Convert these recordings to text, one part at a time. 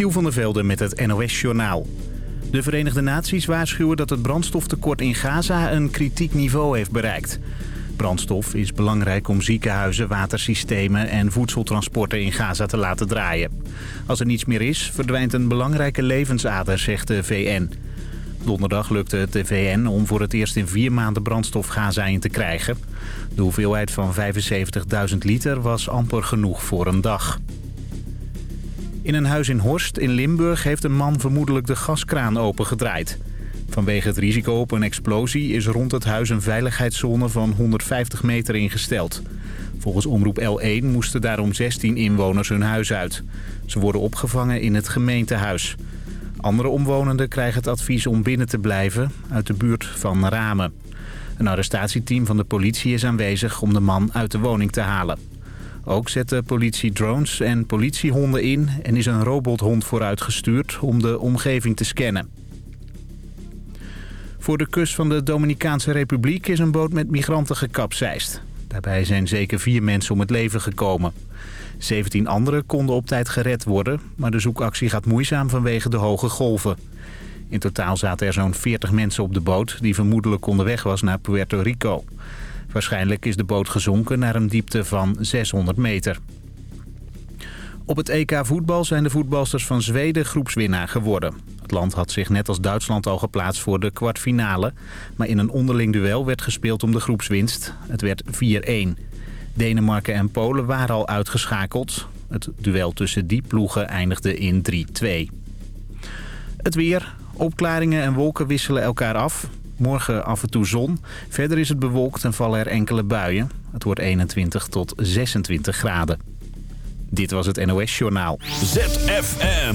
Michiel van der Velde met het NOS-journaal. De Verenigde Naties waarschuwen dat het brandstoftekort in Gaza een kritiek niveau heeft bereikt. Brandstof is belangrijk om ziekenhuizen, watersystemen en voedseltransporten in Gaza te laten draaien. Als er niets meer is, verdwijnt een belangrijke levensader, zegt de VN. Donderdag lukte het de VN om voor het eerst in vier maanden brandstof Gaza in te krijgen. De hoeveelheid van 75.000 liter was amper genoeg voor een dag. In een huis in Horst in Limburg heeft een man vermoedelijk de gaskraan opengedraaid. Vanwege het risico op een explosie is rond het huis een veiligheidszone van 150 meter ingesteld. Volgens Omroep L1 moesten daarom 16 inwoners hun huis uit. Ze worden opgevangen in het gemeentehuis. Andere omwonenden krijgen het advies om binnen te blijven uit de buurt van Ramen. Een arrestatieteam van de politie is aanwezig om de man uit de woning te halen. Ook zet de politie drones en politiehonden in en is een robothond vooruitgestuurd om de omgeving te scannen. Voor de kust van de Dominicaanse Republiek is een boot met migranten gekapseist. Daarbij zijn zeker vier mensen om het leven gekomen. 17 anderen konden op tijd gered worden, maar de zoekactie gaat moeizaam vanwege de hoge golven. In totaal zaten er zo'n 40 mensen op de boot die vermoedelijk onderweg was naar Puerto Rico. Waarschijnlijk is de boot gezonken naar een diepte van 600 meter. Op het EK voetbal zijn de voetbalsters van Zweden groepswinnaar geworden. Het land had zich net als Duitsland al geplaatst voor de kwartfinale. Maar in een onderling duel werd gespeeld om de groepswinst. Het werd 4-1. Denemarken en Polen waren al uitgeschakeld. Het duel tussen die ploegen eindigde in 3-2. Het weer. Opklaringen en wolken wisselen elkaar af. Morgen af en toe zon. Verder is het bewolkt en vallen er enkele buien. Het wordt 21 tot 26 graden. Dit was het NOS Journaal. ZFM.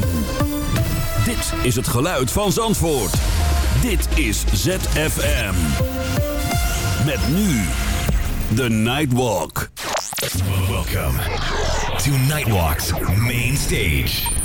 Dit is het geluid van Zandvoort. Dit is ZFM. Met nu The Nightwalk. Welcome to Nightwalk's main stage.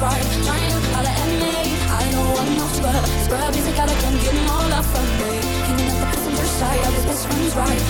Trying. I know I'm not scrub. Scrub is a guy that can get more love from me. Hanging out the passenger side of his best friend's ride.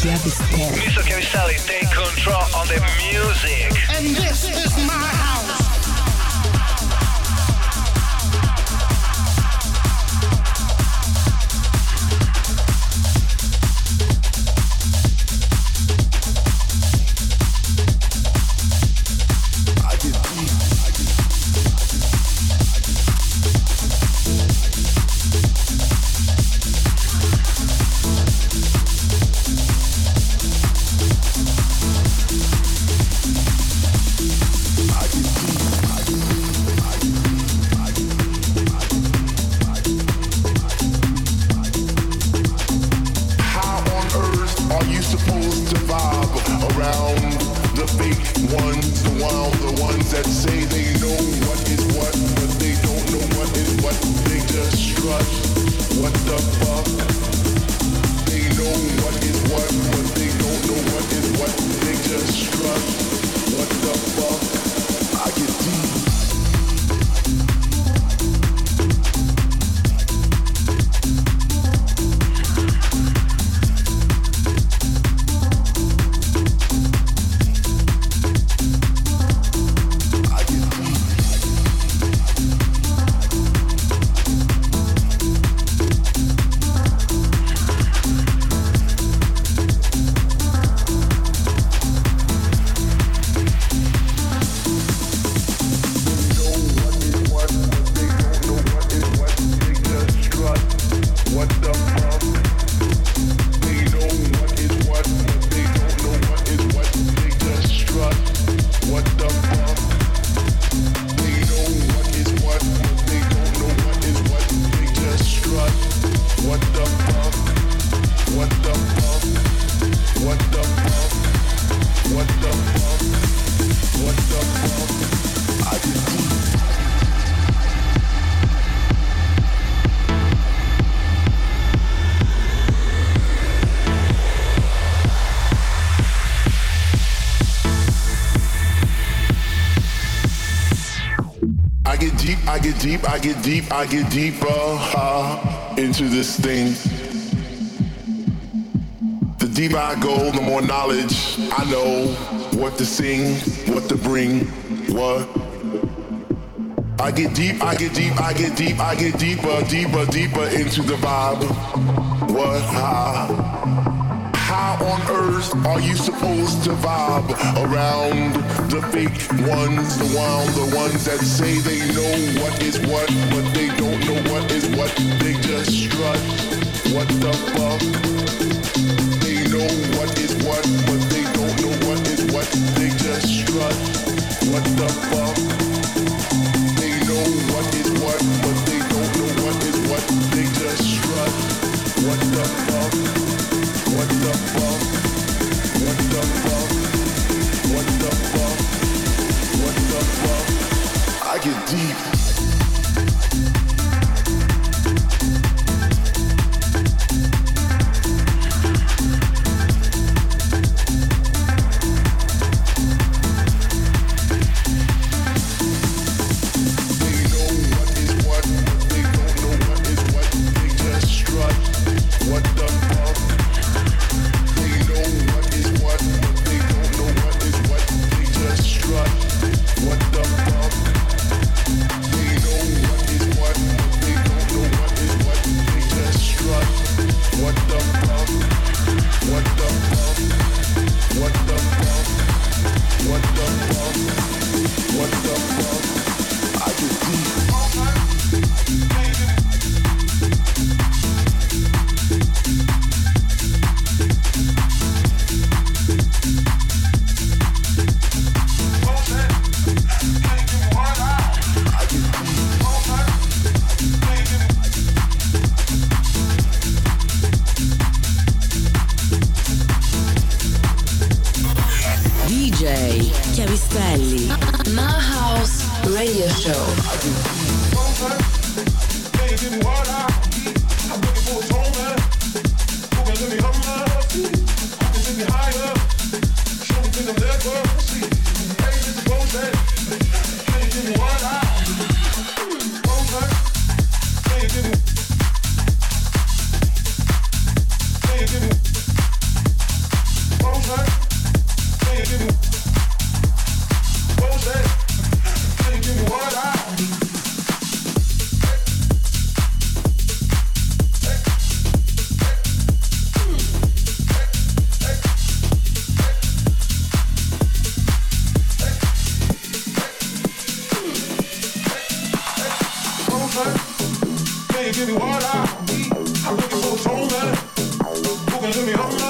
To the world. Mr. Chiavistelli, take control on the music. And this is my deep, I get deep, I get deeper uh, into this thing. The deeper I go, the more knowledge I know what to sing, what to bring, what. I get deep, I get deep, I get deep, I get deeper, deeper, deeper into the vibe. What? On earth are you supposed to vibe around the fake ones, the wild, the ones that say they know what is what, but they don't know what is what? They just strut. What the fuck? They know what is what, but they don't know what is what. They just strut. What the fuck? Get deep. give me home.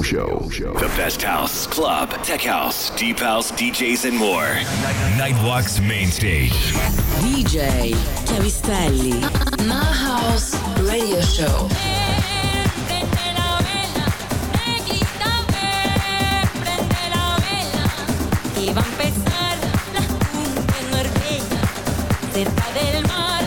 Radio show. The best house, club, tech house, deep house, DJs, and more. Nightwalk's main stage. DJ Chiavistelli. My House Radio Show. Y va a empezar la cumbia en Marbella, cerca del mar,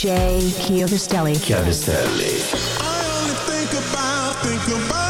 DJ Chiovistelli. I only think about, think about.